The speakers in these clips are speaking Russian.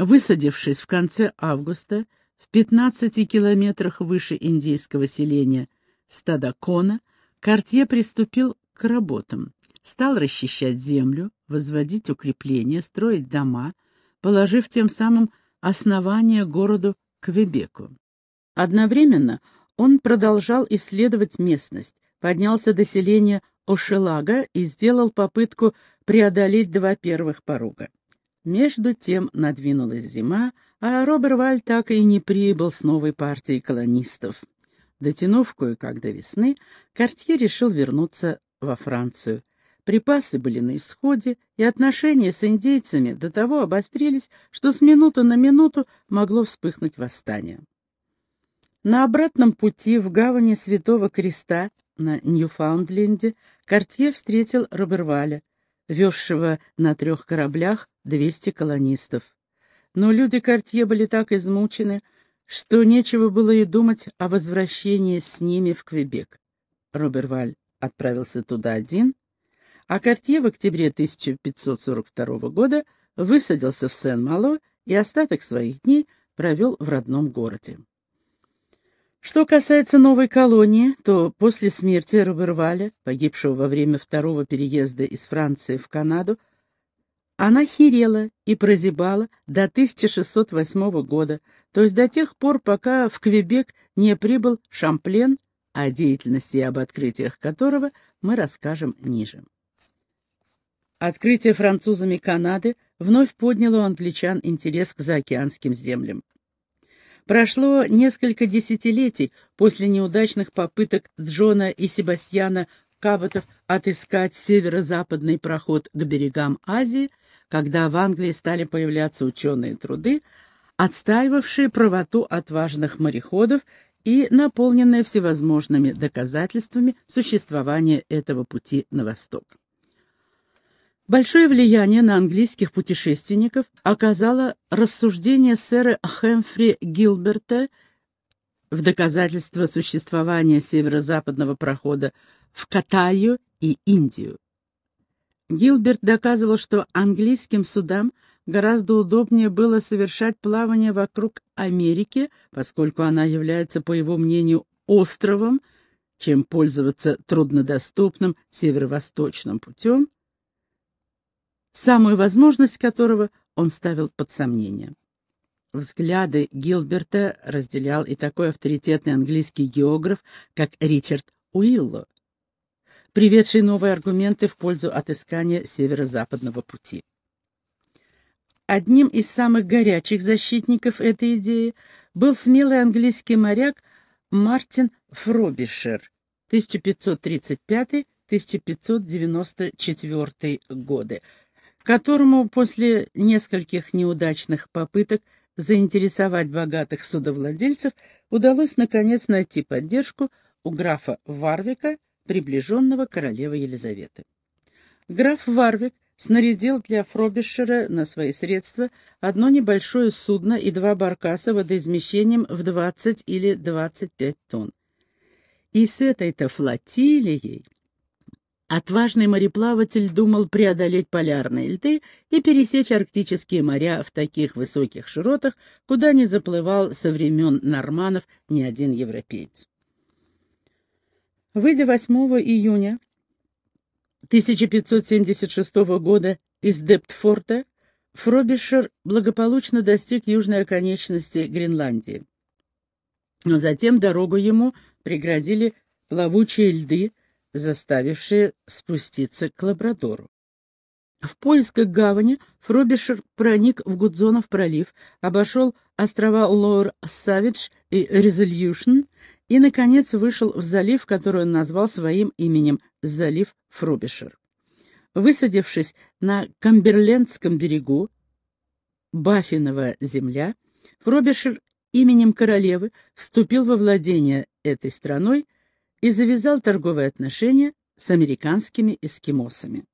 Высадившись в конце августа в 15 километрах выше индейского селения Стадакона, Кортье приступил к работам. Стал расчищать землю, возводить укрепления, строить дома, положив тем самым основание городу Квебеку. Одновременно он продолжал исследовать местность, поднялся до селения Ошелага и сделал попытку преодолеть два первых порога. Между тем надвинулась зима, а Роберваль так и не прибыл с новой партией колонистов. Дотянув кое-как до весны, Кортье решил вернуться во Францию. Припасы были на исходе, и отношения с индейцами до того обострились, что с минуты на минуту могло вспыхнуть восстание. На обратном пути в гавани Святого Креста на Ньюфаундленде Кортье встретил Роберваля, везшего на трех кораблях 200 колонистов. Но люди Кортье были так измучены, что нечего было и думать о возвращении с ними в Квебек. Роберваль отправился туда один, а Кортье в октябре 1542 года высадился в Сен-Мало и остаток своих дней провел в родном городе. Что касается новой колонии, то после смерти Роберваля, погибшего во время второго переезда из Франции в Канаду, она херела и прозябала до 1608 года, то есть до тех пор, пока в Квебек не прибыл Шамплен, о деятельности и об открытиях которого мы расскажем ниже. Открытие французами Канады вновь подняло у англичан интерес к заокеанским землям. Прошло несколько десятилетий после неудачных попыток Джона и Себастьяна Каботов отыскать северо-западный проход к берегам Азии, когда в Англии стали появляться ученые труды, отстаивавшие правоту отважных мореходов и наполненные всевозможными доказательствами существования этого пути на восток. Большое влияние на английских путешественников оказало рассуждение сэра Хэмфри Гилберта в доказательство существования северо-западного прохода в Катаю и Индию. Гилберт доказывал, что английским судам гораздо удобнее было совершать плавание вокруг Америки, поскольку она является, по его мнению, островом, чем пользоваться труднодоступным северо-восточным путем, самую возможность которого он ставил под сомнение. Взгляды Гилберта разделял и такой авторитетный английский географ, как Ричард Уилло, приведший новые аргументы в пользу отыскания северо-западного пути. Одним из самых горячих защитников этой идеи был смелый английский моряк Мартин Фробишер 1535-1594 годы, которому после нескольких неудачных попыток заинтересовать богатых судовладельцев удалось наконец найти поддержку у графа Варвика, приближенного королевы Елизаветы. Граф Варвик снарядил для Фробишера на свои средства одно небольшое судно и два баркаса водоизмещением в 20 или 25 тонн. И с этой-то флотилией Отважный мореплаватель думал преодолеть полярные льды и пересечь арктические моря в таких высоких широтах, куда не заплывал со времен норманов ни один европеец. Выйдя 8 июня 1576 года из Дептфорта, Фробишер благополучно достиг южной оконечности Гренландии. Но затем дорогу ему преградили плавучие льды, заставившие спуститься к Лабрадору. В поисках гавани Фробишер проник в Гудзонов пролив, обошел острова Лоуэр-Савидж и Резолюшн и, наконец, вышел в залив, который он назвал своим именем — залив Фробишер. Высадившись на Камберлендском берегу, Баффинова земля, Фробишер именем королевы вступил во владение этой страной и завязал торговые отношения с американскими эскимосами.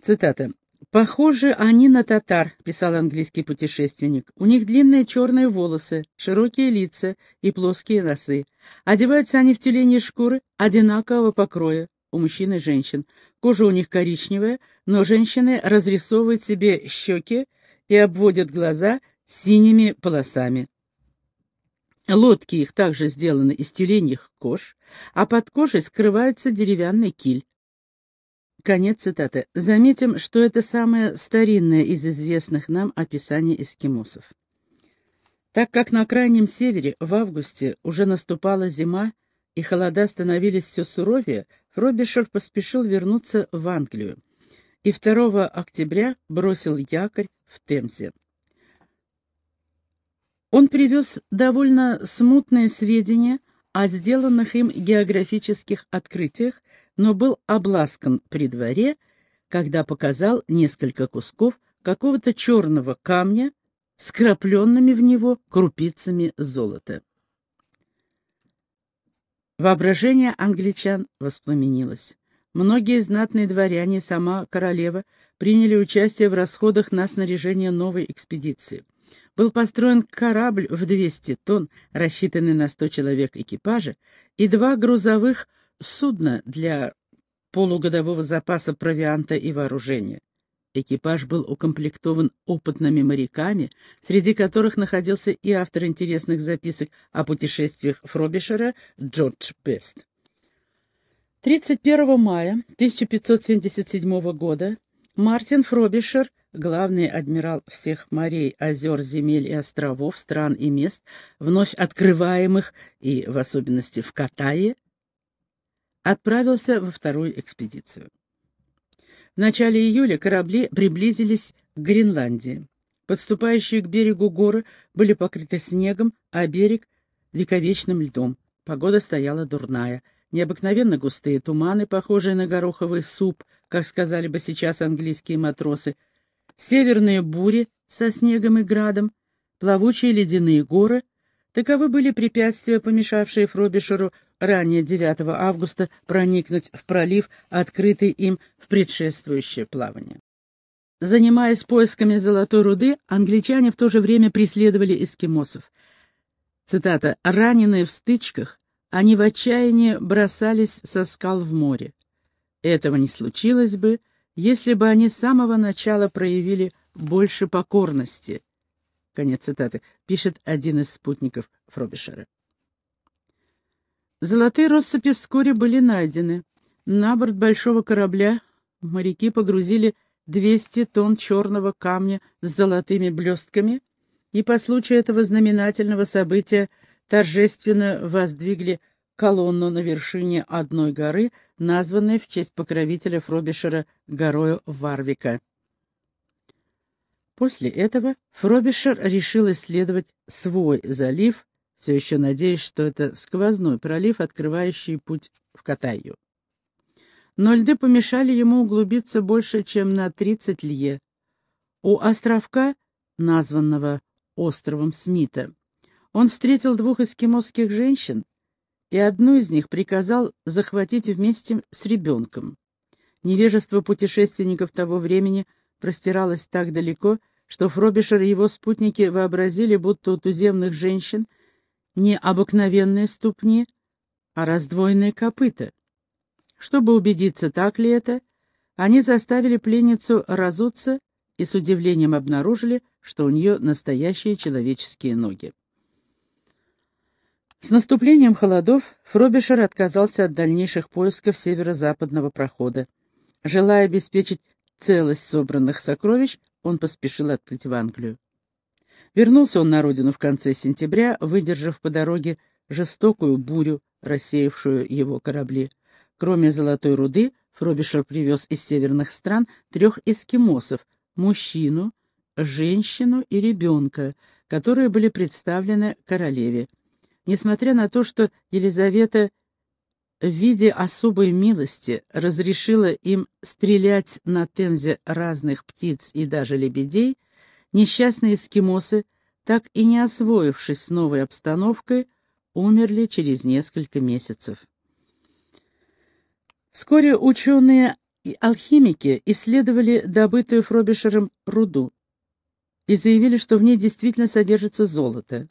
Цитата. «Похожи они на татар», — писал английский путешественник. «У них длинные черные волосы, широкие лица и плоские носы. Одеваются они в тюлени шкуры одинакового покроя у мужчин и женщин. Кожа у них коричневая, но женщины разрисовывают себе щеки и обводят глаза синими полосами. Лодки их также сделаны из тюленьих кож, а под кожей скрывается деревянный киль. Конец цитаты. Заметим, что это самое старинное из известных нам описаний эскимосов. Так как на крайнем севере в августе уже наступала зима и холода становились все суровее, Фробишер поспешил вернуться в Англию и 2 октября бросил якорь в Темзе. Он привез довольно смутные сведения о сделанных им географических открытиях, но был обласкан при дворе, когда показал несколько кусков какого-то черного камня с крапленными в него крупицами золота. Воображение англичан воспламенилось. Многие знатные дворяне, сама королева, приняли участие в расходах на снаряжение новой экспедиции был построен корабль в 200 тонн, рассчитанный на 100 человек экипажа, и два грузовых судна для полугодового запаса провианта и вооружения. Экипаж был укомплектован опытными моряками, среди которых находился и автор интересных записок о путешествиях Фробишера Джордж Бест. 31 мая 1577 года Мартин Фробишер главный адмирал всех морей, озер, земель и островов, стран и мест, вновь открываемых, и в особенности в Катае, отправился во вторую экспедицию. В начале июля корабли приблизились к Гренландии. Подступающие к берегу горы были покрыты снегом, а берег — вековечным льдом. Погода стояла дурная. Необыкновенно густые туманы, похожие на гороховый суп, как сказали бы сейчас английские матросы — северные бури со снегом и градом, плавучие ледяные горы — таковы были препятствия, помешавшие Фробишеру ранее 9 августа проникнуть в пролив, открытый им в предшествующее плавание. Занимаясь поисками золотой руды, англичане в то же время преследовали эскимосов. Цитата «Раненые в стычках, они в отчаянии бросались со скал в море. Этого не случилось бы, если бы они с самого начала проявили больше покорности. Конец цитаты. Пишет один из спутников Фробишера. Золотые россыпи вскоре были найдены. На борт большого корабля моряки погрузили 200 тонн черного камня с золотыми блестками и по случаю этого знаменательного события торжественно воздвигли колонну на вершине одной горы, названной в честь покровителя Фробишера горою Варвика. После этого Фробишер решил исследовать свой залив, все еще надеясь, что это сквозной пролив, открывающий путь в Катайю. Но льды помешали ему углубиться больше, чем на 30 лье. У островка, названного островом Смита, он встретил двух эскимосских женщин, и одну из них приказал захватить вместе с ребенком. Невежество путешественников того времени простиралось так далеко, что Фробишер и его спутники вообразили, будто у туземных женщин не обыкновенные ступни, а раздвоенные копыта. Чтобы убедиться, так ли это, они заставили пленницу разуться и с удивлением обнаружили, что у нее настоящие человеческие ноги. С наступлением холодов Фробишер отказался от дальнейших поисков северо-западного прохода. Желая обеспечить целость собранных сокровищ, он поспешил отплыть в Англию. Вернулся он на родину в конце сентября, выдержав по дороге жестокую бурю, рассеявшую его корабли. Кроме золотой руды, Фробишер привез из северных стран трех эскимосов — мужчину, женщину и ребенка, которые были представлены королеве. Несмотря на то, что Елизавета в виде особой милости разрешила им стрелять на Темзе разных птиц и даже лебедей, несчастные эскимосы, так и не освоившись с новой обстановкой, умерли через несколько месяцев. Вскоре ученые и алхимики исследовали добытую Фробишером руду и заявили, что в ней действительно содержится золото.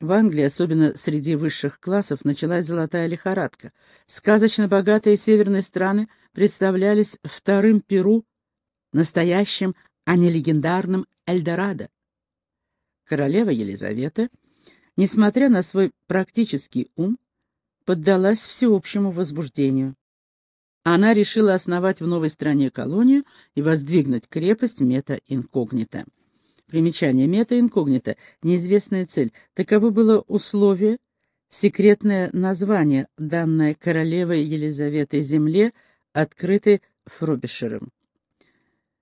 В Англии, особенно среди высших классов, началась золотая лихорадка. Сказочно богатые северные страны представлялись вторым Перу, настоящим, а не легендарным Эльдорадо. Королева Елизавета, несмотря на свой практический ум, поддалась всеобщему возбуждению. Она решила основать в новой стране колонию и воздвигнуть крепость мета-инкогнито. Примечание мета-инкогнито — неизвестная цель. Таково было условие, секретное название, данное королевой Елизаветой земле, открытой Фробишером.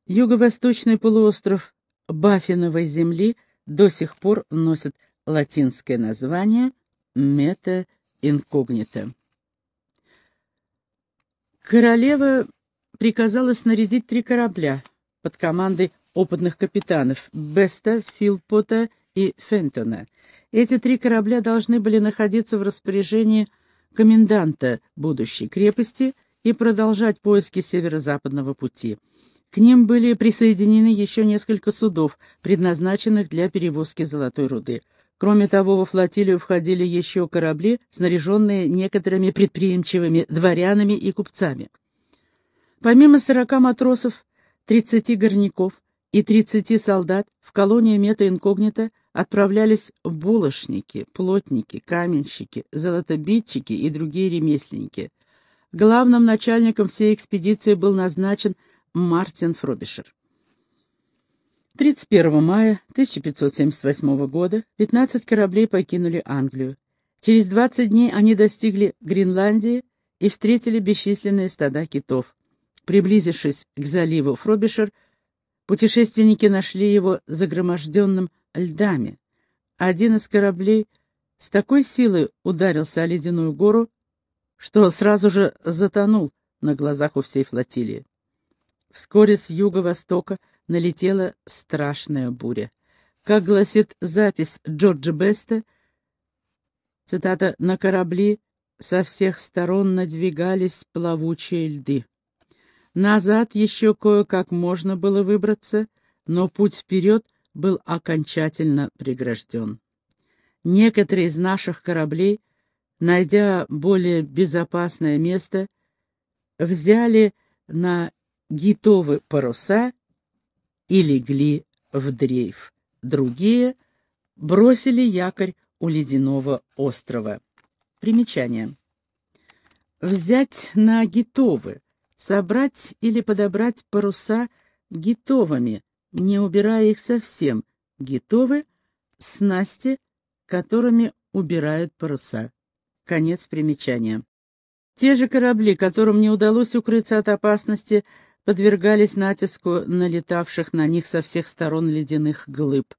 Юго-восточный полуостров Баффиновой земли до сих пор носит латинское название мета инкогнито. Королева приказала снарядить три корабля под командой опытных капитанов Беста, Филпота и Фентона. Эти три корабля должны были находиться в распоряжении коменданта будущей крепости и продолжать поиски северо-западного пути. К ним были присоединены еще несколько судов, предназначенных для перевозки золотой руды. Кроме того, во флотилию входили еще корабли, снаряженные некоторыми предприимчивыми дворянами и купцами. Помимо сорока матросов, тридцати горняков и тридцати солдат в колонию мета-инкогнито отправлялись булочники, плотники, каменщики, золотобитчики и другие ремесленники. Главным начальником всей экспедиции был назначен Мартин Фробишер. 31 мая 1578 года 15 кораблей покинули Англию. Через 20 дней они достигли Гренландии и встретили бесчисленные стада китов. Приблизившись к заливу Фробишер, путешественники нашли его загроможденным льдами. Один из кораблей с такой силой ударился о ледяную гору, что сразу же затонул на глазах у всей флотилии. Вскоре с юго-востока налетела страшная буря. Как гласит запись Джорджа Беста, цитата, «на корабли со всех сторон надвигались плавучие льды. Назад еще кое-как можно было выбраться, но путь вперед был окончательно прегражден. Некоторые из наших кораблей, найдя более безопасное место, взяли на гитовы паруса и легли в дрейф. Другие бросили якорь у ледяного острова. Примечание. Взять на гитовы, собрать или подобрать паруса гитовыми, не убирая их совсем. Гитовы — снасти, которыми убирают паруса. Конец примечания. Те же корабли, которым не удалось укрыться от опасности, подвергались натиску налетавших на них со всех сторон ледяных глыб.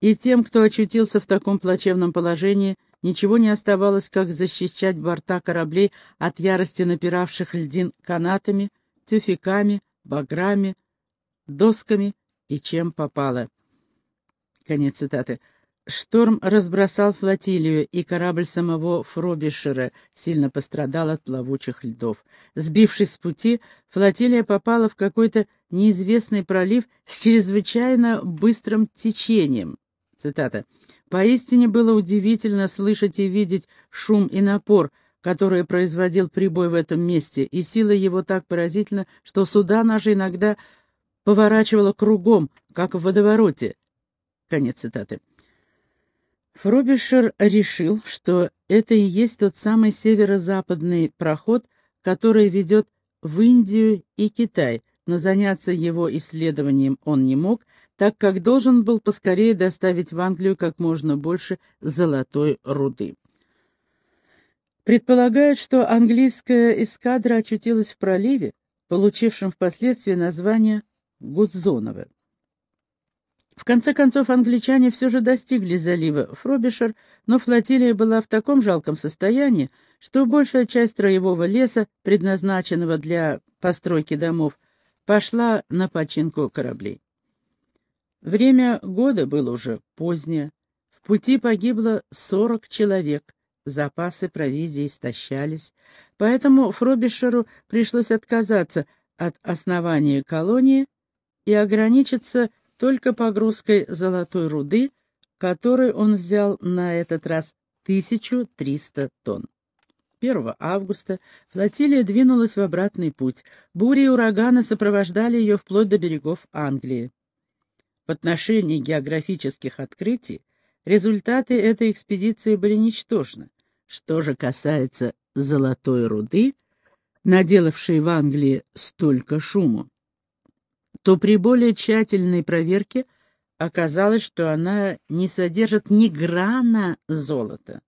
И тем, кто очутился в таком плачевном положении, ничего не оставалось, как защищать борта кораблей от ярости напиравших льдин канатами, тюфяками, баграми, досками и чем попало. Конец цитаты. Шторм разбросал флотилию, и корабль самого Фробишера сильно пострадал от плавучих льдов. Сбившись с пути, флотилия попала в какой-то неизвестный пролив с чрезвычайно быстрым течением. Цитата. «Поистине было удивительно слышать и видеть шум и напор, которые производил прибой в этом месте, и сила его так поразительна, что суда наши иногда поворачивала кругом, как в водовороте». Конец цитаты. Фробишер решил, что это и есть тот самый северо-западный проход, который ведет в Индию и Китай, но заняться его исследованием он не мог, так как должен был поскорее доставить в Англию как можно больше золотой руды. Предполагают, что английская эскадра очутилась в проливе, получившем впоследствии название Гудзонова. В конце концов, англичане все же достигли залива Фробишер, но флотилия была в таком жалком состоянии, что большая часть строевого леса, предназначенного для постройки домов, пошла на починку кораблей. Время года было уже позднее. В пути погибло 40 человек, запасы провизии истощались, поэтому Фробишеру пришлось отказаться от основания колонии и ограничиться только погрузкой золотой руды, которой он взял на этот раз 1300 тонн. 1 августа флотилия двинулась в обратный путь. Бури и ураганы сопровождали ее вплоть до берегов Англии. В отношении географических открытий результаты этой экспедиции были ничтожны. Что же касается золотой руды, наделавшей в Англии столько шуму, то при более тщательной проверке оказалось, что она не содержит ни грана золота.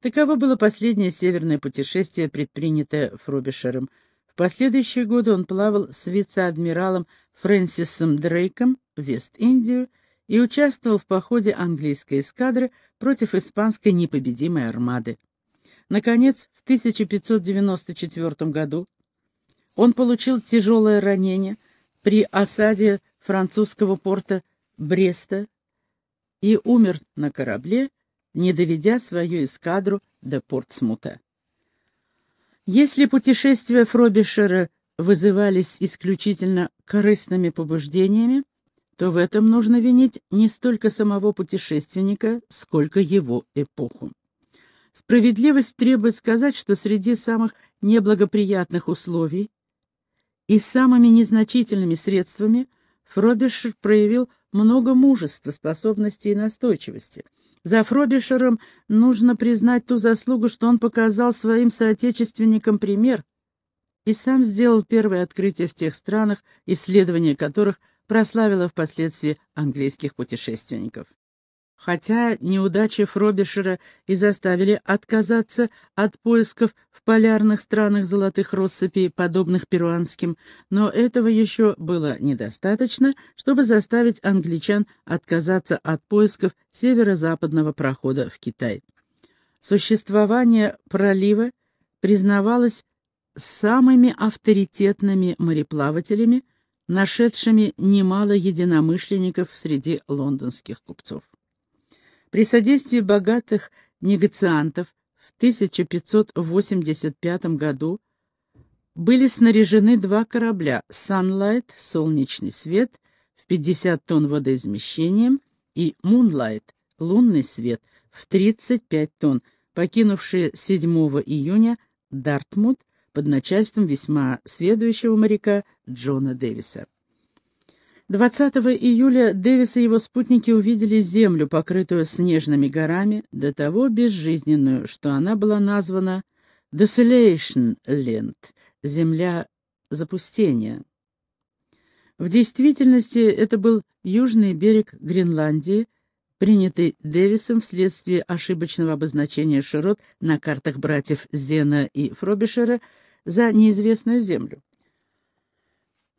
Таково было последнее северное путешествие, предпринятое Фробишером. В последующие годы он плавал с вице-адмиралом Фрэнсисом Дрейком в Вест-Индию и участвовал в походе английской эскадры против испанской непобедимой армады. Наконец, в 1594 году он получил тяжелое ранение при осаде французского порта Бреста и умер на корабле, не доведя свою эскадру до Портсмута. Если путешествия Фробишера вызывались исключительно корыстными побуждениями, то в этом нужно винить не столько самого путешественника, сколько его эпоху. Справедливость требует сказать, что среди самых неблагоприятных условий и самыми незначительными средствами Фробишер проявил много мужества, способности и настойчивости. За Фробишером нужно признать ту заслугу, что он показал своим соотечественникам пример и сам сделал первое открытие в тех странах, исследование которых прославило впоследствии английских путешественников. Хотя неудачи Фробишера и заставили отказаться от поисков в полярных странах золотых россыпей, подобных перуанским, но этого еще было недостаточно, чтобы заставить англичан отказаться от поисков северо-западного прохода в Китай. Существование пролива признавалось самыми авторитетными мореплавателями, нашедшими немало единомышленников среди лондонских купцов. При содействии богатых негациантов в 1585 году были снаряжены два корабля «Sunlight» — «Солнечный свет» в 50 тонн водоизмещением и «Moonlight» — «Лунный свет» в 35 тонн, покинувшие 7 июня Дартмут под начальством весьма сведущего моряка Джона Дэвиса. 20 июля Дэвис и его спутники увидели Землю, покрытую снежными горами, до того безжизненную, что она была названа Desolation Land — Земля запустения. В действительности это был южный берег Гренландии, принятый Дэвисом вследствие ошибочного обозначения широт на картах братьев Зена и Фробишера за неизвестную землю.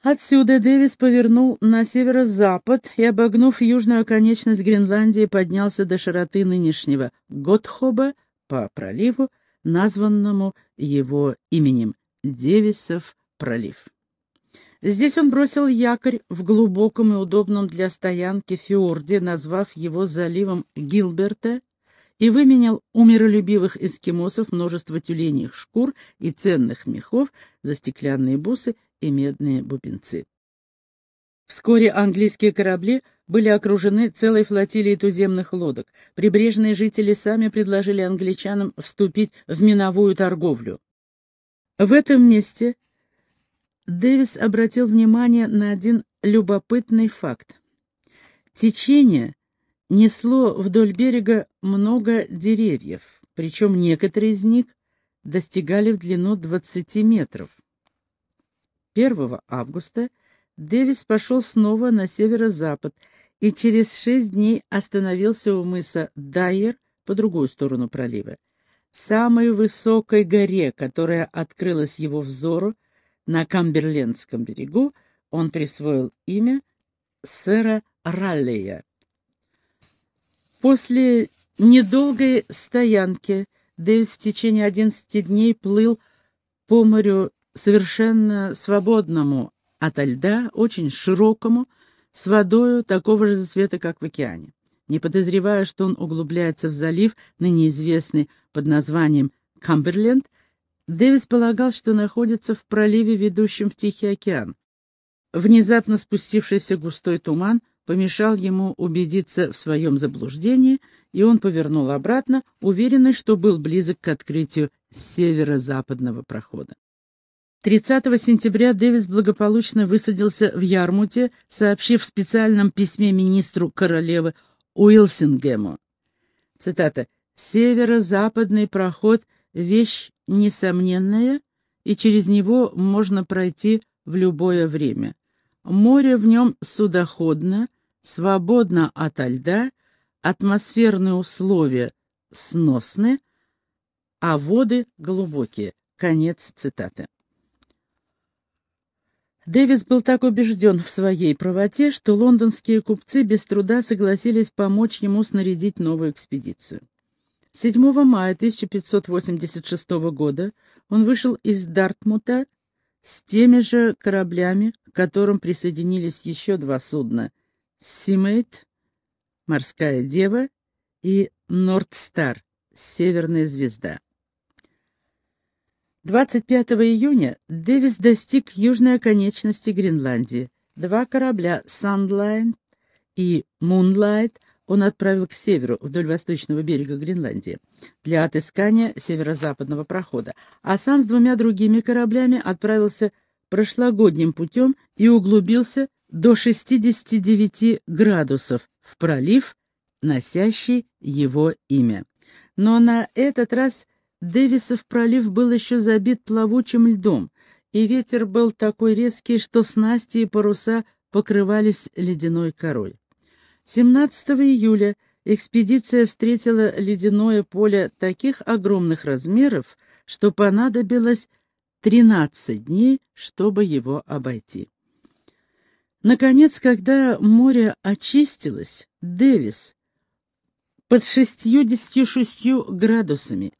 Отсюда Дэвис повернул на северо-запад и, обогнув южную оконечность Гренландии, поднялся до широты нынешнего Готхоба по проливу, названному его именем Девисов пролив. Здесь он бросил якорь в глубоком и удобном для стоянки фьорде, назвав его заливом Гилберта, и выменял у миролюбивых эскимосов множество тюленьих шкур и ценных мехов за стеклянные бусы и медные бубенцы. Вскоре английские корабли были окружены целой флотилией туземных лодок. Прибрежные жители сами предложили англичанам вступить в миновую торговлю. В этом месте Дэвис обратил внимание на один любопытный факт. Течение несло вдоль берега много деревьев, причем некоторые из них достигали в длину 20 метров. 1 августа Дэвис пошел снова на северо-запад и через шесть дней остановился у мыса Дайер по другую сторону пролива. Самой высокой горе, которая открылась его взору на Камберлендском берегу, он присвоил имя сэра Раллия. После недолгой стоянки Дэвис в течение 11 дней плыл по морю совершенно свободному от льда, очень широкому, с водою такого же цвета, как в океане. Не подозревая, что он углубляется в залив, ныне известный под названием Камберленд, Дэвис полагал, что находится в проливе, ведущем в Тихий океан. Внезапно спустившийся густой туман помешал ему убедиться в своем заблуждении, и он повернул обратно, уверенный, что был близок к открытию северо-западного прохода. 30 сентября Дэвис благополучно высадился в Ярмуте, сообщив в специальном письме министру королевы Уилсингему. Цитата. «Северо-западный проход — вещь несомненная, и через него можно пройти в любое время. Море в нем судоходно, свободно ото льда, атмосферные условия сносны, а воды глубокие». Конец цитаты. Дэвис был так убежден в своей правоте, что лондонские купцы без труда согласились помочь ему снарядить новую экспедицию. 7 мая 1586 года он вышел из Дартмута с теми же кораблями, к которым присоединились еще два судна — «Симейт», «Морская дева» и «Нордстар», «Северная звезда». 25 июня Дэвис достиг южной оконечности Гренландии. Два корабля «Сандлайн» и «Мунлайт» он отправил к северу, вдоль восточного берега Гренландии, для отыскания северо-западного прохода, а сам с двумя другими кораблями отправился прошлогодним путем и углубился до 69 градусов в пролив, носящий его имя. Но на этот раз Дэвисов пролив был еще забит плавучим льдом, и ветер был такой резкий, что снасти и паруса покрывались ледяной корой. 17 июля экспедиция встретила ледяное поле таких огромных размеров, что понадобилось 13 дней, чтобы его обойти. Наконец, когда море очистилось, Дэвис под 66 градусами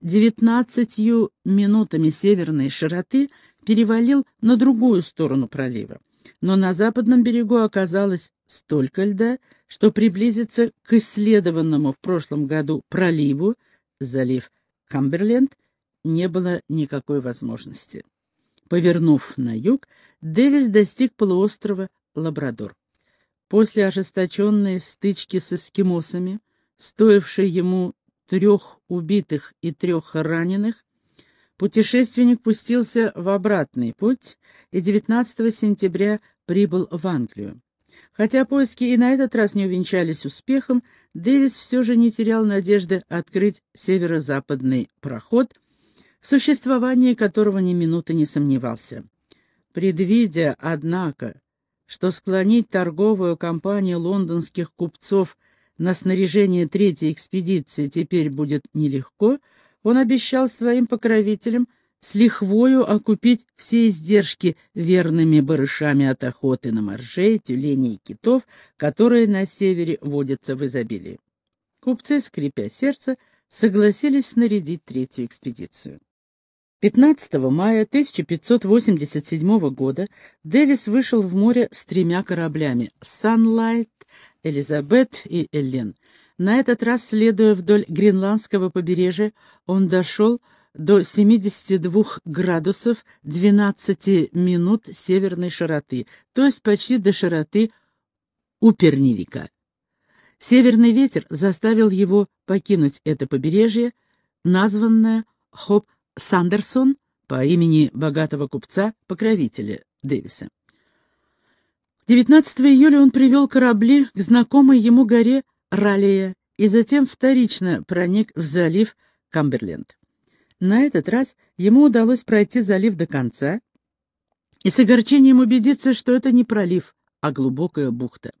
девятнадцатью минутами северной широты перевалил на другую сторону пролива. Но на западном берегу оказалось столько льда, что приблизиться к исследованному в прошлом году проливу, залив Камберленд, не было никакой возможности. Повернув на юг, Дэвис достиг полуострова Лабрадор. После ожесточенной стычки с эскимосами, стоившей ему трех убитых и трех раненых, путешественник пустился в обратный путь и 19 сентября прибыл в Англию. Хотя поиски и на этот раз не увенчались успехом, Дэвис все же не терял надежды открыть северо-западный проход, в существовании которого ни минуты не сомневался. Предвидя, однако, что склонить торговую компанию лондонских купцов – на снаряжение третьей экспедиции теперь будет нелегко, он обещал своим покровителям с лихвою окупить все издержки верными барышами от охоты на моржей, тюленей и китов, которые на севере водятся в изобилии. Купцы, скрипя сердце, согласились снарядить третью экспедицию. 15 мая 1587 года Дэвис вышел в море с тремя кораблями «Sunlight», Элизабет и Эллен. На этот раз, следуя вдоль гренландского побережья, он дошел до 72 градусов 12 минут северной широты, то есть почти до широты Уперневика. Северный ветер заставил его покинуть это побережье, названное Хоп Сандерсон по имени богатого купца-покровителя Дэвиса. 19 июля он привел корабли к знакомой ему горе Ралия и затем вторично проник в залив Камберленд. На этот раз ему удалось пройти залив до конца и с огорчением убедиться, что это не пролив, а глубокая бухта.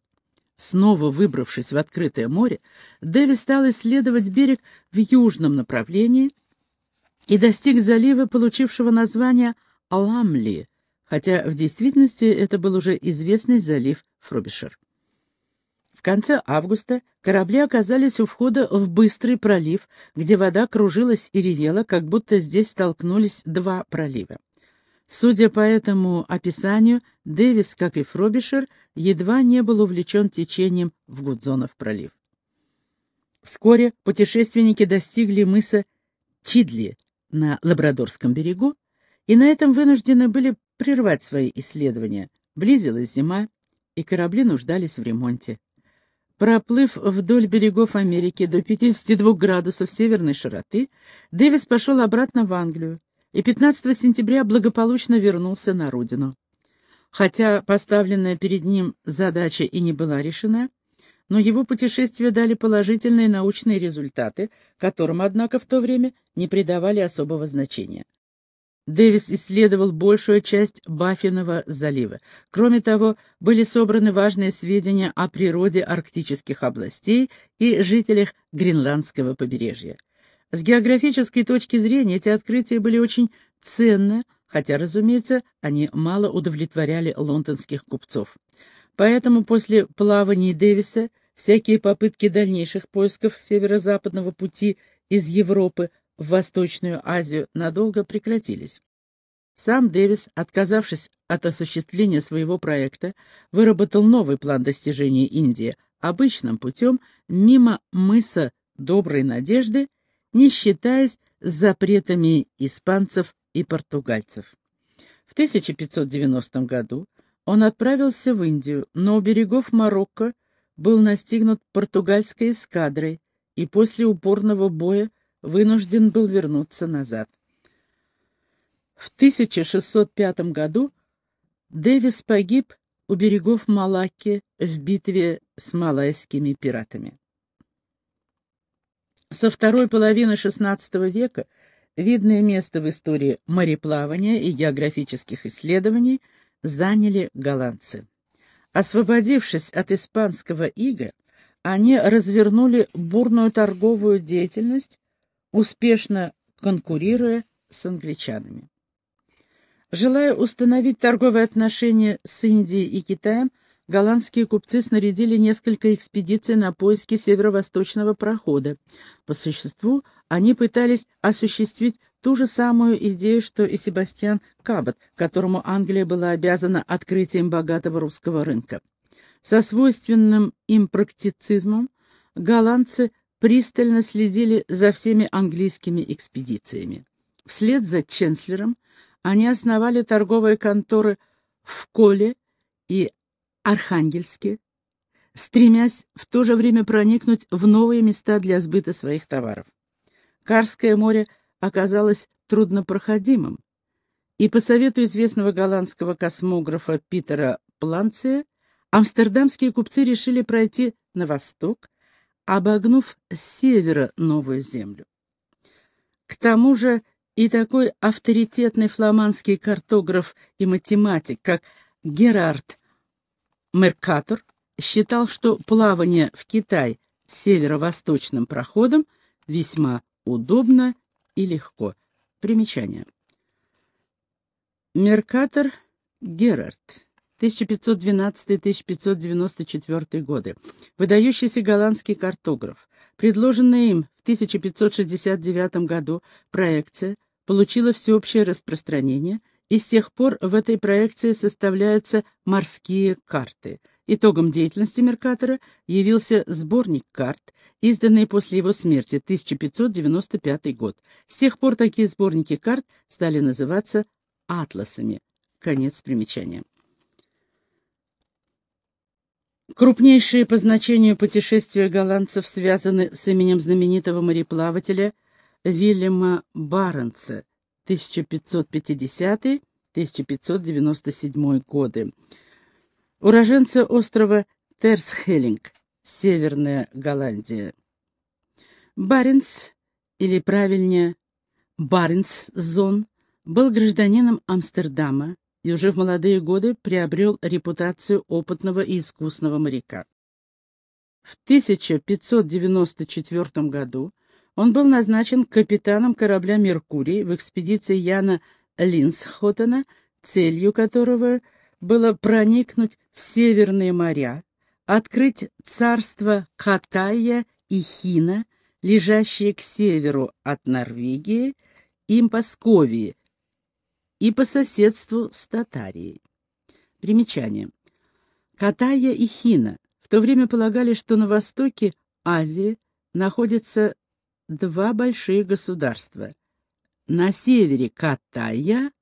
Снова выбравшись в открытое море, Дэви стал исследовать берег в южном направлении и достиг залива, получившего название Аламли, хотя в действительности это был уже известный залив Фробишер. В конце августа корабли оказались у входа в быстрый пролив, где вода кружилась и ревела, как будто здесь столкнулись два пролива. Судя по этому описанию, Дэвис, как и Фробишер, едва не был увлечен течением в Гудзонов пролив. Вскоре путешественники достигли мыса Чидли на Лабрадорском берегу, и на этом вынуждены были прервать свои исследования. Близилась зима, и корабли нуждались в ремонте. Проплыв вдоль берегов Америки до 52 градусов северной широты, Дэвис пошел обратно в Англию. и 15 сентября благополучно вернулся на родину. Хотя поставленная перед ним задача и не была решена, но его путешествия дали положительные научные результаты, которым, однако, в то время не придавали особого значения. Дэвис исследовал большую часть Баффинова залива. Кроме того, были собраны важные сведения о природе арктических областей и жителях Гренландского побережья. С географической точки зрения эти открытия были очень ценны, хотя, разумеется, они мало удовлетворяли лондонских купцов. Поэтому после плаваний Дэвиса всякие попытки дальнейших поисков северо-западного пути из Европы в Восточную Азию надолго прекратились. Сам Дэвис, отказавшись от осуществления своего проекта, выработал новый план достижения Индии обычным путем мимо мыса Доброй Надежды, не считаясь запретами испанцев и португальцев. В 1590 году он отправился в Индию, но у берегов Марокко был настигнут португальской эскадрой и после упорного боя вынужден был вернуться назад. В 1605 году Дэвис погиб у берегов Малакки в битве с малайскими пиратами. Со второй половины XVI века видное место в истории мореплавания и географических исследований заняли голландцы. Освободившись от испанского ига, они развернули бурную торговую деятельность успешно конкурируя с англичанами. Желая установить торговые отношения с Индией и Китаем, голландские купцы снарядили несколько экспедиций на поиски северо-восточного прохода. По существу, они пытались осуществить ту же самую идею, что и Себастьян Кабот, которому Англия была обязана открытием богатого русского рынка. Со свойственным им практицизмом голландцы пристально следили за всеми английскими экспедициями. Вслед за Ченслером они основали торговые конторы в Коле и Архангельске, стремясь в то же время проникнуть в новые места для сбыта своих товаров. Карское море оказалось труднопроходимым, и по совету известного голландского космографа Питера Планция амстердамские купцы решили пройти на восток, обогнув с севера новую землю. К тому же и такой авторитетный фламандский картограф и математик, как Герард Меркатор, считал, что плавание в Китай северо-восточным проходом весьма удобно и легко. Примечание. Меркатор Герард 1512-1594 годы, выдающийся голландский картограф. Предложенная им в 1569 году проекция получила всеобщее распространение, и с тех пор в этой проекции составляются морские карты. Итогом деятельности Меркатора явился сборник карт, изданный после его смерти, 1595 год. С тех пор такие сборники карт стали называться атласами. Конец примечания. Крупнейшие по значению путешествия голландцев связаны с именем знаменитого мореплавателя Вильяма Баренца 1550-1597 годы, уроженца острова Терсхеллинг, Северная Голландия. Баренц, или правильнее Баренц-зон, был гражданином Амстердама, и уже в молодые годы приобрел репутацию опытного и искусного моряка. В 1594 году он был назначен капитаном корабля «Меркурий» в экспедиции Яна Линсхоттена, целью которого было проникнуть в северные моря, открыть царство Катая и Хина, лежащие к северу от Норвегии, и Московии, и по соседству с Татарией. Примечание. Катая и Хина в то время полагали, что на востоке Азии находятся два большие государства. На севере Катая,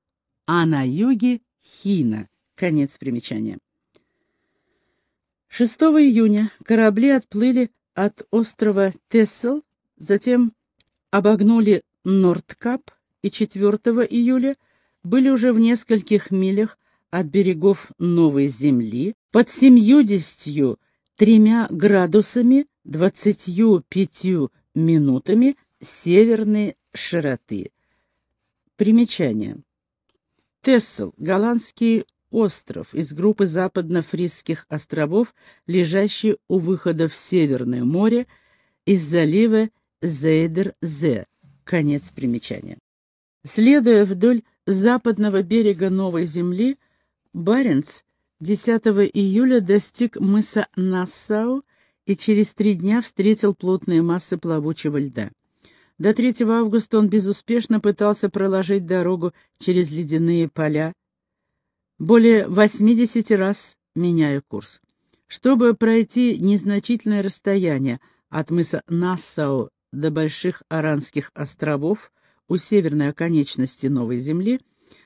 а на юге Хина. Конец примечания. 6 июня корабли отплыли от острова Тессел, затем обогнули Нордкап, и 4 июля были уже в нескольких милях от берегов Новой Земли под 73 градусами 25 минутами северной широты. Примечание. Тессел, голландский остров из группы западно-фрисских островов, лежащий у выхода в Северное море из залива Зейдер-Зе. Конец примечания. Следуя вдоль западного берега Новой Земли, Баренц 10 июля достиг мыса Нассау и через три дня встретил плотные массы плавучего льда. До 3 августа он безуспешно пытался проложить дорогу через ледяные поля, более 80 раз меняя курс. Чтобы пройти незначительное расстояние от мыса Нассау до Больших Аранских островов у северной оконечности Новой Земли,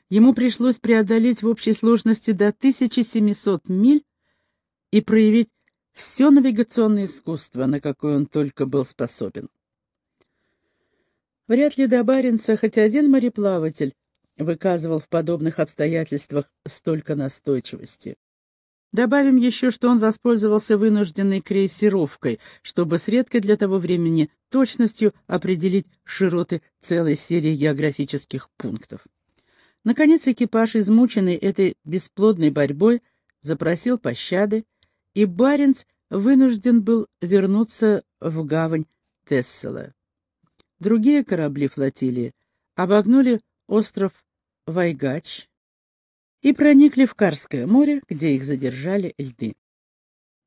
ему пришлось преодолеть в общей сложности до 1700 миль и проявить все навигационное искусство, на какое он только был способен. Вряд ли до Баренца хоть один мореплаватель выказывал в подобных обстоятельствах столько настойчивости. Добавим еще, что он воспользовался вынужденной крейсировкой, чтобы с редкой для того времени точностью определить широты целой серии географических пунктов. Наконец экипаж, измученный этой бесплодной борьбой, запросил пощады, и Баренц вынужден был вернуться в гавань Тессела. Другие корабли флотилии обогнули остров Вайгач и проникли в Карское море, где их задержали льды.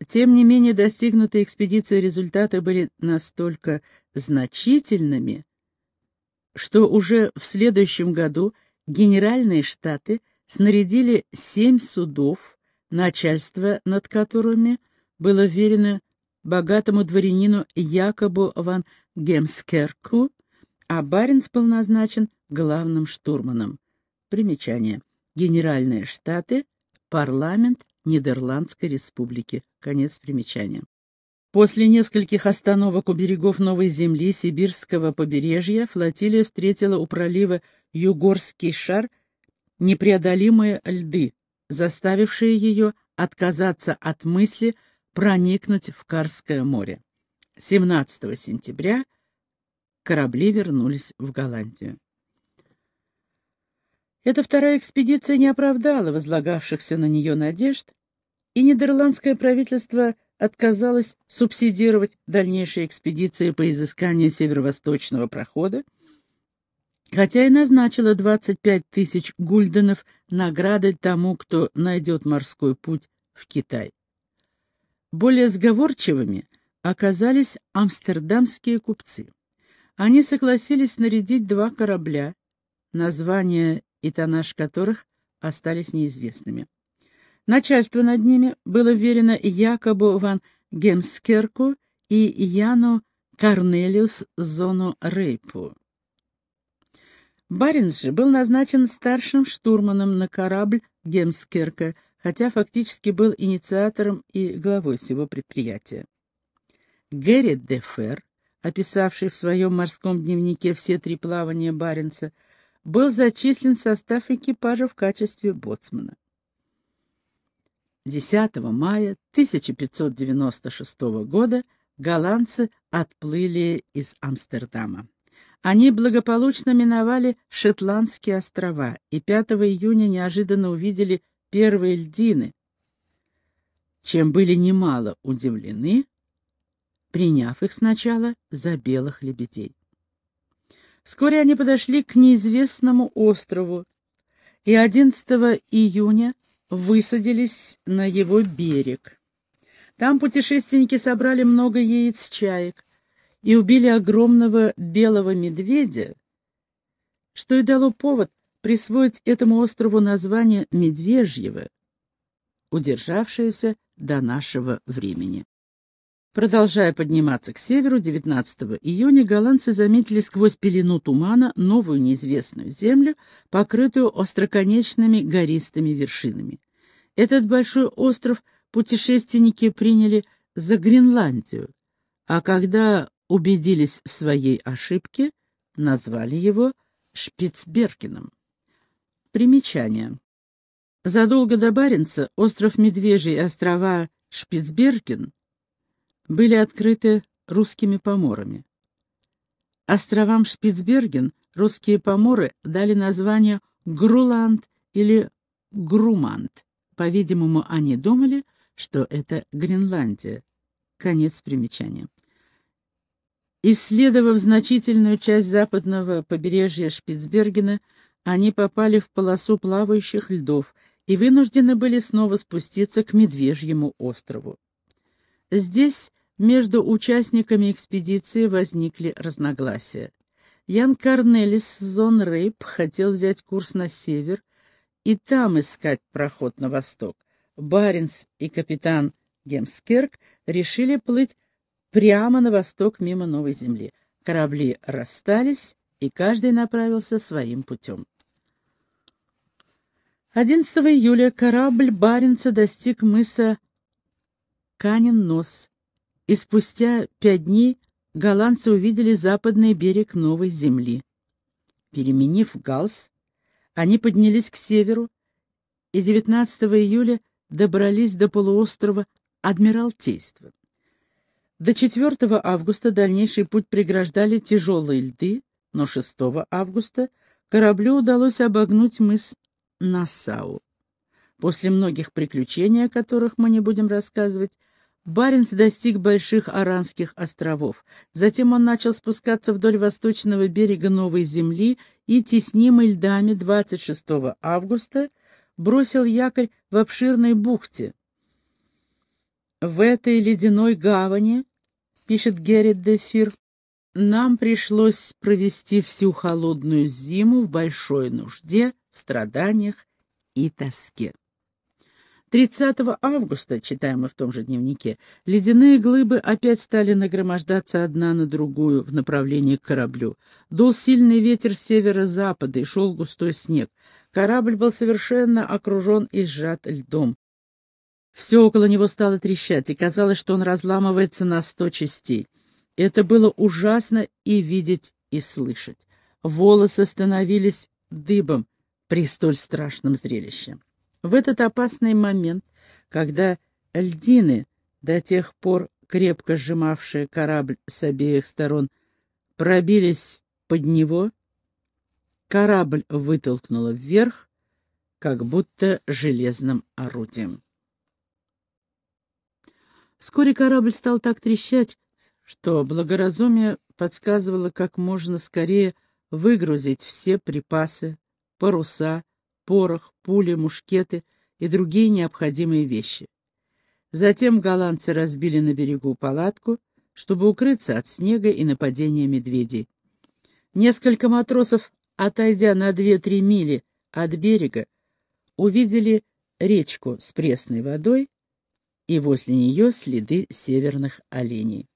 Тем не менее, достигнутые экспедицией результаты были настолько значительными, что уже в следующем году Генеральные Штаты снарядили семь судов, начальство над которыми было верено богатому дворянину Якобу ван Гемскерку, а Баренц был назначен главным штурманом. Примечание. Генеральные Штаты, парламент Нидерландской республики. Конец примечания. После нескольких остановок у берегов Новой Земли Сибирского побережья флотилия встретила у пролива Югорский шар непреодолимые льды, заставившие ее отказаться от мысли проникнуть в Карское море. 17 сентября корабли вернулись в Голландию. Эта вторая экспедиция не оправдала возлагавшихся на нее надежд, и нидерландское правительство отказалось субсидировать дальнейшие экспедиции по изысканию северо-восточного прохода, хотя и назначила 25 тысяч гульденов наградой тому, кто найдет морской путь в Китай. Более сговорчивыми оказались амстердамские купцы. Они согласились снарядить два корабля, названия и тоннаж которых остались неизвестными. Начальство над ними было верено Якобу ван Гемскерку и Яну Корнелиус Зону Рейпу. Баренц же был назначен старшим штурманом на корабль Гемскерка, хотя фактически был инициатором и главой всего предприятия. Гэри де Фер, описавший в своем морском дневнике все три плавания Баренца, был зачислен в состав экипажа в качестве боцмана. 10 мая 1596 года голландцы отплыли из Амстердама. Они благополучно миновали Шотландские острова и 5 июня неожиданно увидели первые льдины, чем были немало удивлены, приняв их сначала за белых лебедей. Вскоре они подошли к неизвестному острову и 11 июня высадились на его берег. Там путешественники собрали много яиц чаек, и убили огромного белого медведя, что и дало повод присвоить этому острову название Медвежьего, удержавшееся до нашего времени. Продолжая подниматься к северу, 19 июня голландцы заметили сквозь пелену тумана новую неизвестную землю, покрытую остроконечными гористыми вершинами. Этот большой остров путешественники приняли за Гренландию, а когда убедились в своей ошибке, назвали его Шпицбергеном. Примечание. Задолго до Баренца остров Медвежий и острова Шпицберген были открыты русскими поморами. Островам Шпицберген русские поморы дали название Груланд или Груманд. По-видимому, они думали, что это Гренландия. Конец примечания. Исследовав значительную часть западного побережья Шпицбергена, они попали в полосу плавающих льдов и вынуждены были снова спуститься к Медвежьему острову. Здесь между участниками экспедиции возникли разногласия. Ян Корнелис Зон Рейп хотел взять курс на север и там искать проход на восток. Баренц и капитан Гемскерк решили плыть прямо на восток мимо Новой Земли. Корабли расстались, и каждый направился своим путем. 11 июля корабль Баренца достиг мыса Канин-Нос, и спустя пять дней голландцы увидели западный берег Новой Земли. Переменив галс, они поднялись к северу и 19 июля добрались до полуострова Адмиралтейства. До 4 августа дальнейший путь преграждали тяжелые льды, но 6 августа кораблю удалось обогнуть мыс Нассау. После многих приключений, о которых мы не будем рассказывать, Баренц достиг Больших Аранских островов. Затем он начал спускаться вдоль восточного берега Новой Земли и, теснимый льдами 26 августа, бросил якорь в обширной бухте. В этой ледяной гавани, пишет Геррит де Фир, нам пришлось провести всю холодную зиму в большой нужде, в страданиях и тоске. 30 августа, читаем мы в том же дневнике, ледяные глыбы опять стали нагромождаться одна на другую в направлении к кораблю. Дул сильный ветер с северо-запада и шел густой снег. Корабль был совершенно окружен и сжат льдом. Все около него стало трещать, и казалось, что он разламывается на сто частей. Это было ужасно и видеть, и слышать. Волосы становились дыбом при столь страшном зрелище. В этот опасный момент, когда льдины, до тех пор крепко сжимавшие корабль с обеих сторон, пробились под него, корабль вытолкнуло вверх, как будто железным орудием. Вскоре корабль стал так трещать, что благоразумие подсказывало, как можно скорее выгрузить все припасы, паруса, порох, пули, мушкеты и другие необходимые вещи. Затем голландцы разбили на берегу палатку, чтобы укрыться от снега и нападения медведей. Несколько матросов, отойдя на две-три мили от берега, увидели речку с пресной водой и возле нее следы северных оленей.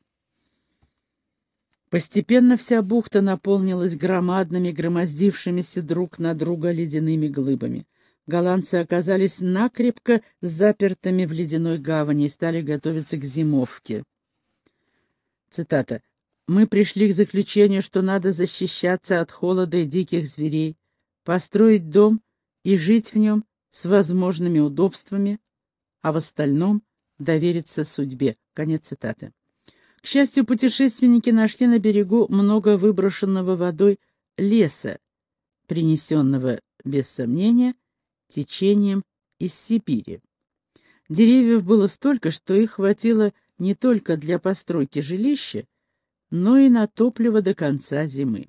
Постепенно вся бухта наполнилась громадными, громоздившимися друг на друга ледяными глыбами. Голландцы оказались накрепко запертыми в ледяной гавани и стали готовиться к зимовке. Цитата. «Мы пришли к заключению, что надо защищаться от холода и диких зверей, построить дом и жить в нем с возможными удобствами, а в остальном довериться судьбе». Конец цитаты. К счастью, путешественники нашли на берегу много выброшенного водой леса, принесенного, без сомнения, течением из Сибири. Деревьев было столько, что их хватило не только для постройки жилища, но и на топливо до конца зимы.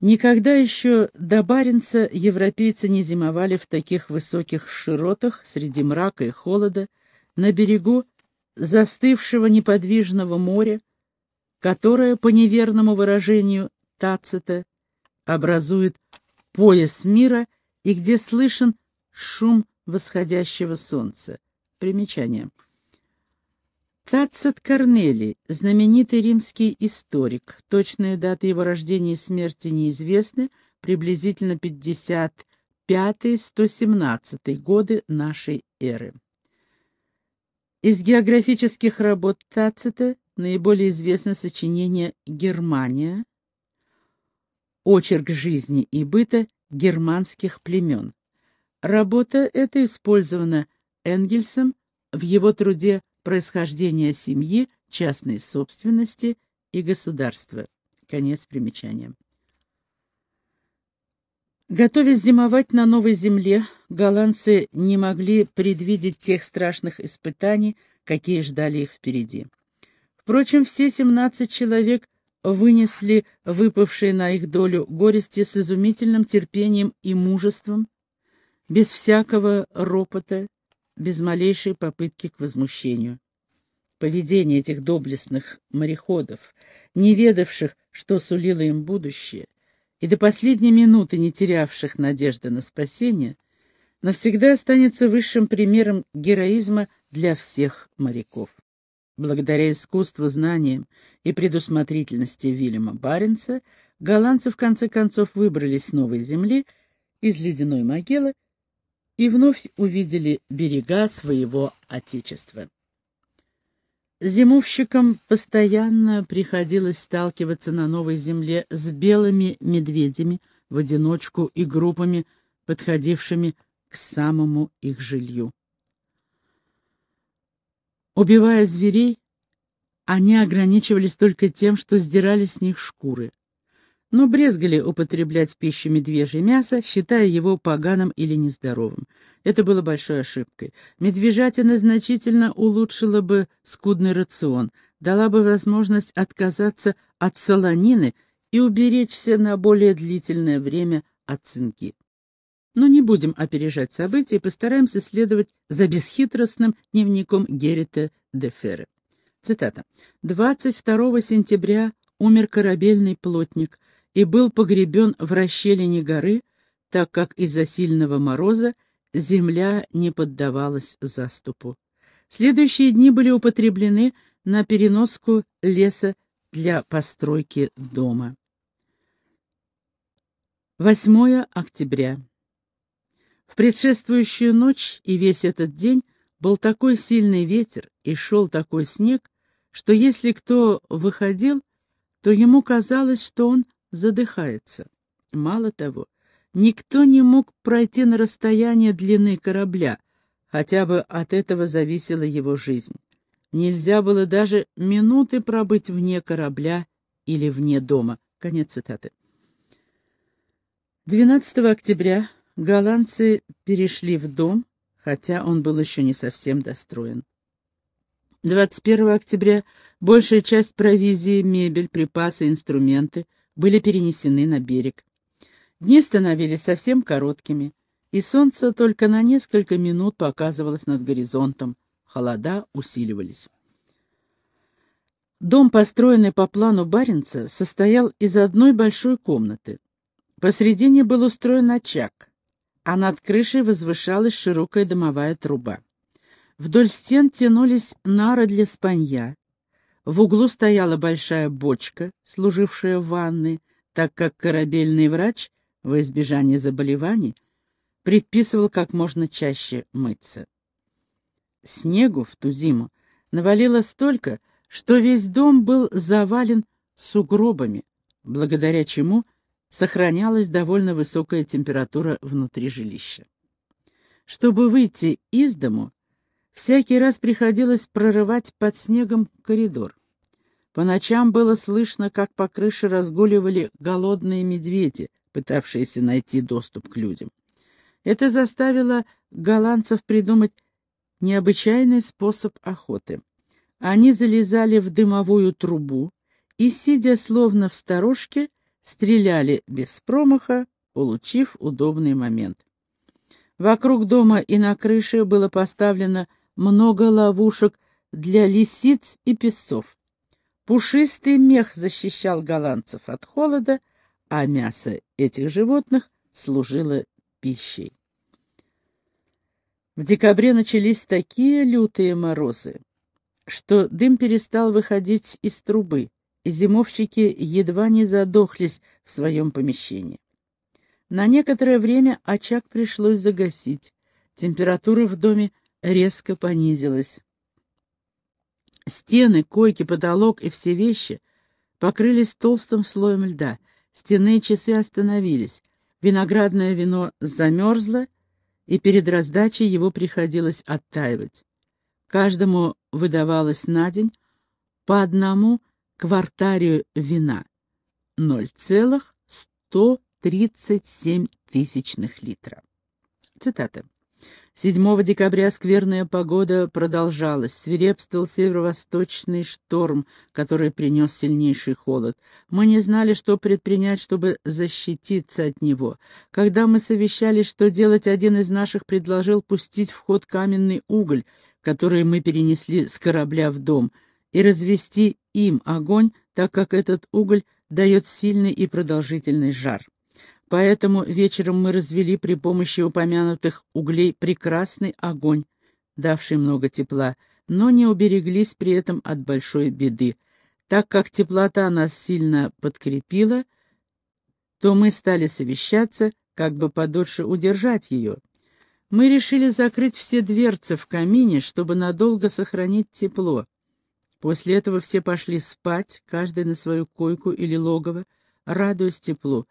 Никогда еще до Баренца европейцы не зимовали в таких высоких широтах среди мрака и холода, на берегу застывшего неподвижного моря, которое, по неверному выражению Тацита, образует пояс мира и где слышен шум восходящего солнца. Примечание. Тацит Корнелий, знаменитый римский историк. Точные даты его рождения и смерти неизвестны, приблизительно 55-117 годы нашей эры. Из географических работ Тацита наиболее известно сочинение «Германия», очерк жизни и быта германских племен. Работа эта использована Энгельсом в его труде «Происхождение семьи, частной собственности и государства». Конец примечания. Готовясь зимовать на новой земле, голландцы не могли предвидеть тех страшных испытаний, какие ждали их впереди. Впрочем, все 17 человек вынесли выпавшие на их долю горести с изумительным терпением и мужеством, без всякого ропота, без малейшей попытки к возмущению. Поведение этих доблестных мореходов, не ведавших, что сулило им будущее, и до последней минуты не терявших надежды на спасение, навсегда останется высшим примером героизма для всех моряков. Благодаря искусству, знаниям и предусмотрительности Вильяма Баренца, голландцы в конце концов выбрались с новой земли из ледяной могилы и вновь увидели берега своего Отечества. Зимовщикам постоянно приходилось сталкиваться на новой земле с белыми медведями в одиночку и группами, подходившими к самому их жилью. Убивая зверей, они ограничивались только тем, что сдирали с них шкуры но брезгали употреблять в пищу медвежье мясо, считая его поганым или нездоровым. Это было большой ошибкой. Медвежатина значительно улучшила бы скудный рацион, дала бы возможность отказаться от солонины и уберечься на более длительное время от цинки. Но не будем опережать события и постараемся следовать за бесхитростным дневником Геррита де Ферре. Цитата. «22 сентября умер корабельный плотник, и был погребен в расщелине горы, так как из-за сильного мороза земля не поддавалась заступу. Следующие дни были употреблены на переноску леса для постройки дома. 8 октября. В предшествующую ночь и весь этот день был такой сильный ветер и шел такой снег, что если кто выходил, то ему казалось, что он задыхается. Мало того, никто не мог пройти на расстояние длины корабля, хотя бы от этого зависела его жизнь. Нельзя было даже минуты пробыть вне корабля или вне дома. Конец цитаты. 12 октября голландцы перешли в дом, хотя он был еще не совсем достроен. 21 октября большая часть провизии, мебель, припасы, инструменты — были перенесены на берег. Дни становились совсем короткими, и солнце только на несколько минут показывалось над горизонтом, холода усиливались. Дом, построенный по плану Баренца, состоял из одной большой комнаты. Посредине был устроен очаг, а над крышей возвышалась широкая дымовая труба. Вдоль стен тянулись нары для спанья, в углу стояла большая бочка, служившая ванной, так как корабельный врач, во избежание заболеваний, предписывал как можно чаще мыться. Снегу в ту зиму навалило столько, что весь дом был завален сугробами, благодаря чему сохранялась довольно высокая температура внутри жилища. Чтобы выйти из дому, Всякий раз приходилось прорывать под снегом коридор. По ночам было слышно, как по крыше разгуливали голодные медведи, пытавшиеся найти доступ к людям. Это заставило голландцев придумать необычайный способ охоты. Они залезали в дымовую трубу и, сидя словно в сторожке, стреляли без промаха, улучив удобный момент. Вокруг дома и на крыше было поставлено много ловушек для лисиц и песцов. Пушистый мех защищал голландцев от холода, а мясо этих животных служило пищей. В декабре начались такие лютые морозы, что дым перестал выходить из трубы, и зимовщики едва не задохлись в своем помещении. На некоторое время очаг пришлось загасить. Температура в доме резко понизилась. Стены, койки, потолок и все вещи покрылись толстым слоем льда. стенные часы остановились, виноградное вино замерзло, и перед раздачей его приходилось оттаивать. Каждому выдавалось на день по одному квартарию вина, 0,137 тысячных литра. Цитата. 7 декабря скверная погода продолжалась, свирепствовал северо-восточный шторм, который принес сильнейший холод. Мы не знали, что предпринять, чтобы защититься от него. Когда мы совещались, что делать, один из наших предложил пустить в ход каменный уголь, который мы перенесли с корабля в дом, и развести им огонь, так как этот уголь дает сильный и продолжительный жар. Поэтому вечером мы развели при помощи упомянутых углей прекрасный огонь, давший много тепла, но не убереглись при этом от большой беды. Так как теплота нас сильно подкрепила, то мы стали совещаться, как бы подольше удержать ее. Мы решили закрыть все дверцы в камине, чтобы надолго сохранить тепло. После этого все пошли спать, каждый на свою койку или логово, радуясь теплу.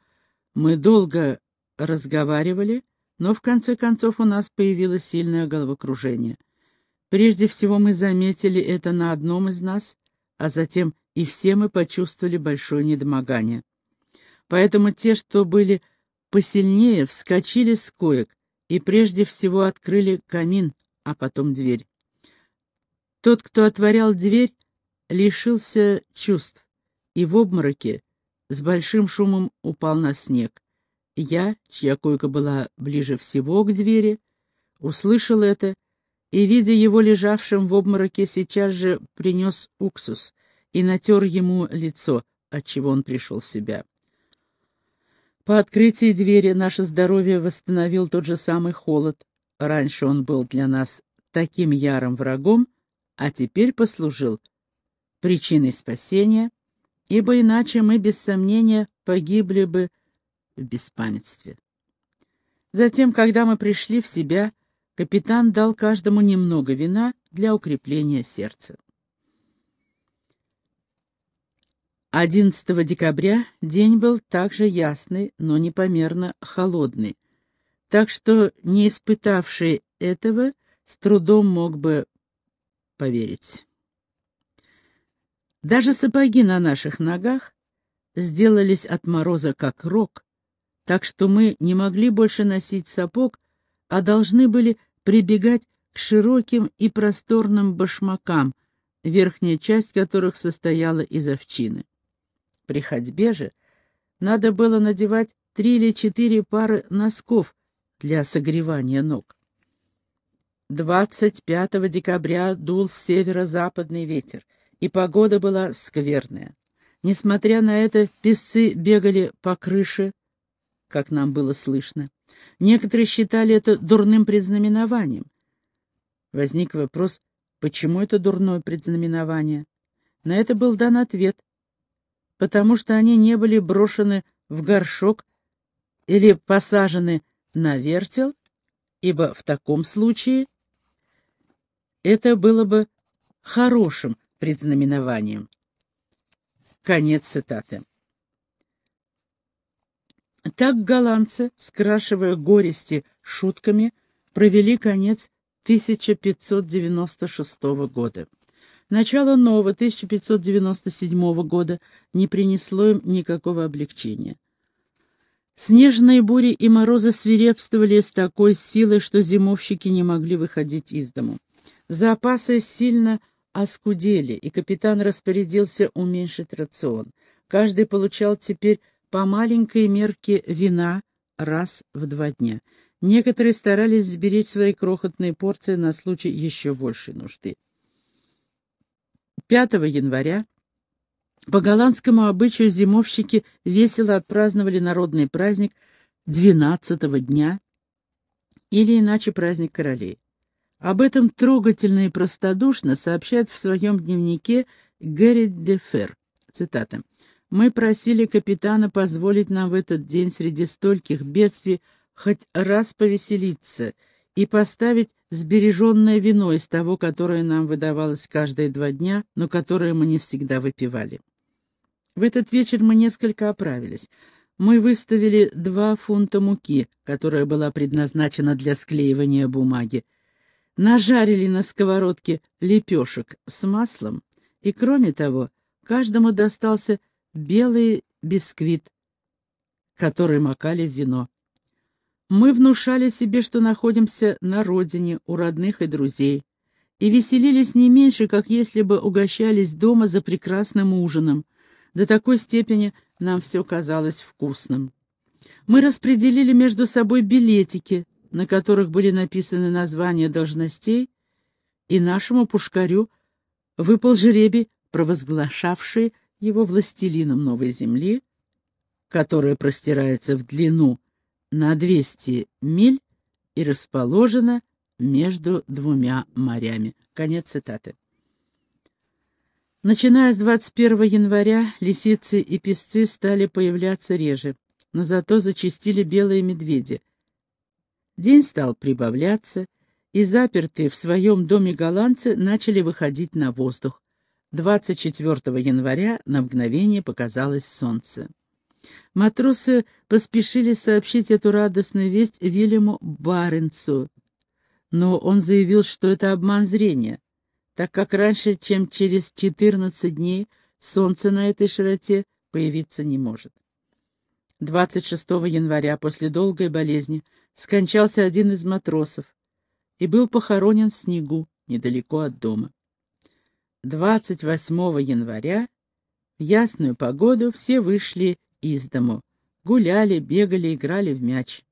Мы долго разговаривали, но в конце концов у нас появилось сильное головокружение. Прежде всего мы заметили это на одном из нас, а затем и все мы почувствовали большое недомогание. Поэтому те, что были посильнее, вскочили с коек и прежде всего открыли камин, а потом дверь. Тот, кто отворял дверь, лишился чувств и в обмороке с большим шумом упал на снег. Я, чья койка была ближе всего к двери, услышал это и, видя его лежавшим в обмороке, сейчас же принес уксус и натер ему лицо, отчего он пришел в себя. По открытии двери наше здоровье восстановил тот же самый холод. Раньше он был для нас таким ярым врагом, а теперь послужил причиной спасения ибо иначе мы, без сомнения, погибли бы в беспамятстве. Затем, когда мы пришли в себя, капитан дал каждому немного вина для укрепления сердца. 11 декабря день был также ясный, но непомерно холодный, так что не испытавший этого с трудом мог бы поверить. Даже сапоги на наших ногах сделались от мороза как рог, так что мы не могли больше носить сапог, а должны были прибегать к широким и просторным башмакам, верхняя часть которых состояла из овчины. При ходьбе же надо было надевать три или четыре пары носков для согревания ног. 25 декабря дул северо-западный ветер — и погода была скверная. Несмотря на это, песцы бегали по крыше, как нам было слышно. Некоторые считали это дурным предзнаменованием. Возник вопрос, почему это дурное предзнаменование? На это был дан ответ. Потому что они не были брошены в горшок или посажены на вертел, ибо в таком случае это было бы хорошим предзнаменованием. Конец цитаты. Так голландцы, скрашивая горести шутками, провели конец 1596 года. Начало нового 1597 года не принесло им никакого облегчения. Снежные бури и морозы свирепствовали с такой силой, что зимовщики не могли выходить из дому. Запасы сильно оскудели, и капитан распорядился уменьшить рацион. Каждый получал теперь по маленькой мерке вина раз в два дня. Некоторые старались сберечь свои крохотные порции на случай еще большей нужды. 5 января по голландскому обычаю зимовщики весело отпраздновали народный праздник 12 дня или иначе праздник королей. Об этом трогательно и простодушно сообщает в своем дневнике Гэри Дефер. Цитата. «Мы просили капитана позволить нам в этот день среди стольких бедствий хоть раз повеселиться и поставить сбереженное вино из того, которое нам выдавалось каждые два дня, но которое мы не всегда выпивали. В этот вечер мы несколько оправились. Мы выставили два фунта муки, которая была предназначена для склеивания бумаги. Нажарили на сковородке лепешек с маслом, и, кроме того, каждому достался белый бисквит, который макали в вино. Мы внушали себе, что находимся на родине, у родных и друзей, и веселились не меньше, как если бы угощались дома за прекрасным ужином. До такой степени нам все казалось вкусным. Мы распределили между собой билетики, на которых были написаны названия должностей, и нашему пушкарю выпал жеребий, провозглашавший его властелином новой земли, которая простирается в длину на 200 миль и расположена между двумя морями. Конец цитаты. Начиная с 21 января лисицы и песцы стали появляться реже, но зато зачастили белые медведи. День стал прибавляться, и запертые в своем доме голландцы начали выходить на воздух. 24 января на мгновение показалось солнце. Матросы поспешили сообщить эту радостную весть Вильяму Баренцу, но он заявил, что это обман зрения, так как раньше, чем через 14 дней, солнце на этой широте появиться не может. 26 января после долгой болезни скончался один из матросов и был похоронен в снегу недалеко от дома. 28 января в ясную погоду все вышли из дому, гуляли, бегали, играли в мяч.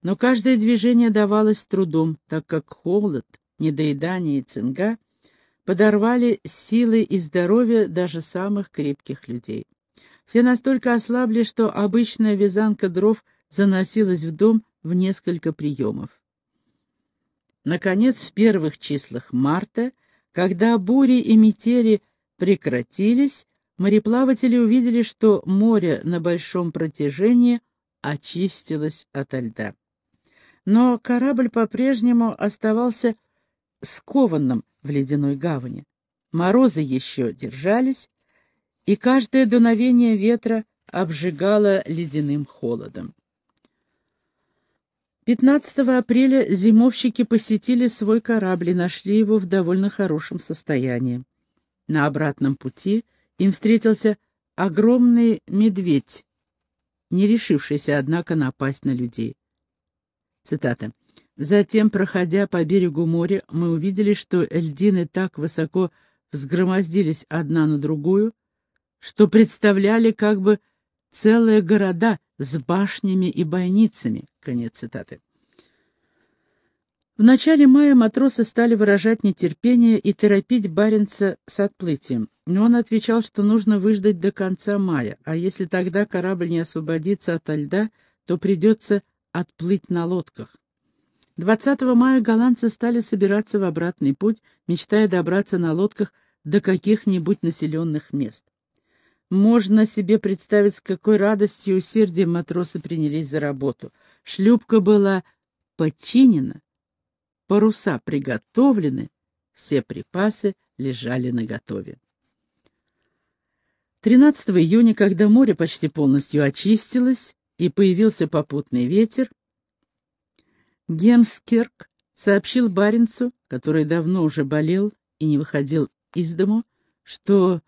Но каждое движение давалось с трудом, так как холод, недоедание и цинга подорвали силы и здоровье даже самых крепких людей. Все настолько ослабли, что обычная вязанка дров заносилась в дом в несколько приемов. Наконец, в первых числах марта, когда бури и метели прекратились, мореплаватели увидели, что море на большом протяжении очистилось ото льда. Но корабль по-прежнему оставался скованным в ледяной гавани. Морозы еще держались, и каждое дуновение ветра обжигало ледяным холодом. 15 апреля зимовщики посетили свой корабль и нашли его в довольно хорошем состоянии. На обратном пути им встретился огромный медведь, не решившийся, однако, напасть на людей. Цитата. «Затем, проходя по берегу моря, мы увидели, что льдины так высоко взгромоздились одна на другую, что представляли как бы целые города с башнями и бойницами». Конец цитаты. В начале мая матросы стали выражать нетерпение и торопить Баренца с отплытием, но он отвечал, что нужно выждать до конца мая, а если тогда корабль не освободится ото льда, то придется отплыть на лодках. 20 мая голландцы стали собираться в обратный путь, мечтая добраться на лодках до каких-нибудь населенных мест. Можно себе представить, с какой радостью и усердием матросы принялись за работу. Шлюпка была подчинена, паруса приготовлены, все припасы лежали наготове. 13 июня, когда море почти полностью очистилось и появился попутный ветер, Гемскерк сообщил Баренцу, который давно уже болел и не выходил из дому, что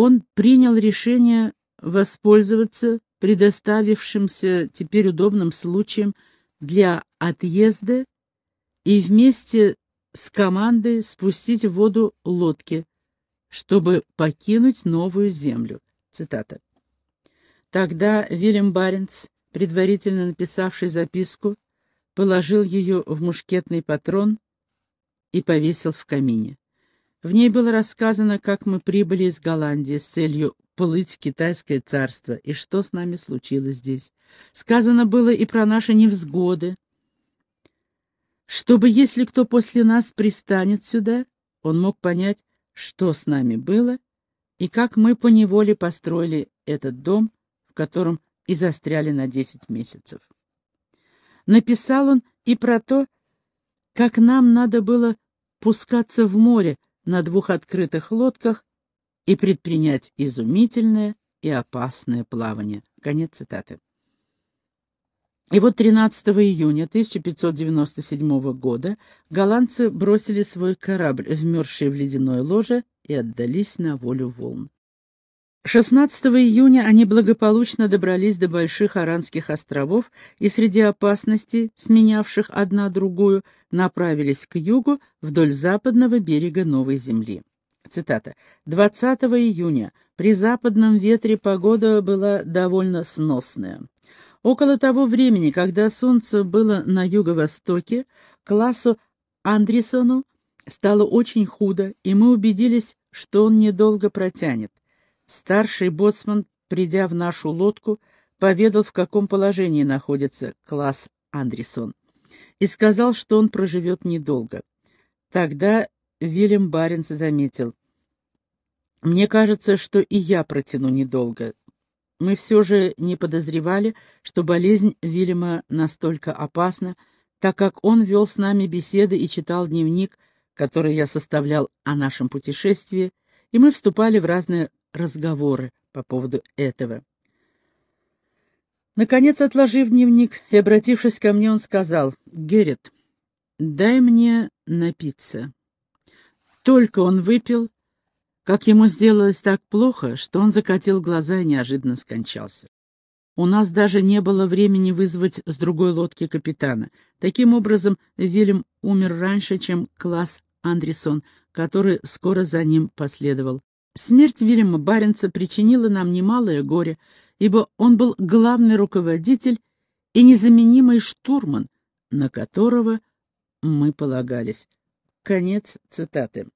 он принял решение воспользоваться предоставившимся теперь удобным случаем для отъезда и вместе с командой спустить в воду лодки, чтобы покинуть новую землю. Цитата. Тогда Вильям Баренц, предварительно написавший записку, положил ее в мушкетный патрон и повесил в камине. В ней было рассказано, как мы прибыли из Голландии с целью плыть в китайское царство и что с нами случилось здесь. Сказано было и про наши невзгоды, чтобы, если кто после нас пристанет сюда, он мог понять, что с нами было и как мы поневоле построили этот дом, в котором и застряли на десять месяцев. Написал он и про то, как нам надо было пускаться в море на двух открытых лодках и предпринять изумительное и опасное плавание. Конец цитаты. И вот 13 июня 1597 года голландцы бросили свой корабль, вмерзший в ледяное ложе, и отдались на волю волн. 16 июня они благополучно добрались до Больших Аранских островов и среди опасностей, сменявших одна другую, направились к югу вдоль западного берега Новой Земли. Цитата. «20 июня при западном ветре погода была довольно сносная. Около того времени, когда солнце было на юго-востоке, классу Андрисону стало очень худо, и мы убедились, что он недолго протянет. Старший боцман, придя в нашу лодку, поведал, в каком положении находится класс Андрисон, и сказал, что он проживет недолго. Тогда Вильям Баренц заметил, «Мне кажется, что и я протяну недолго. Мы все же не подозревали, что болезнь Вильяма настолько опасна, так как он вел с нами беседы и читал дневник, который я составлял о нашем путешествии, и мы вступали в разные разговоры по поводу этого. Наконец, отложив дневник и обратившись ко мне, он сказал, «Геррит, дай мне напиться». Только он выпил, как ему сделалось так плохо, что он закатил глаза и неожиданно скончался. У нас даже не было времени вызвать с другой лодки капитана. Таким образом, Вильям умер раньше, чем класс Андерсон, который скоро за ним последовал. Смерть Вильяма Баренца причинила нам немалое горе, ибо он был главный руководитель и незаменимый штурман, на которого мы полагались. Конец цитаты.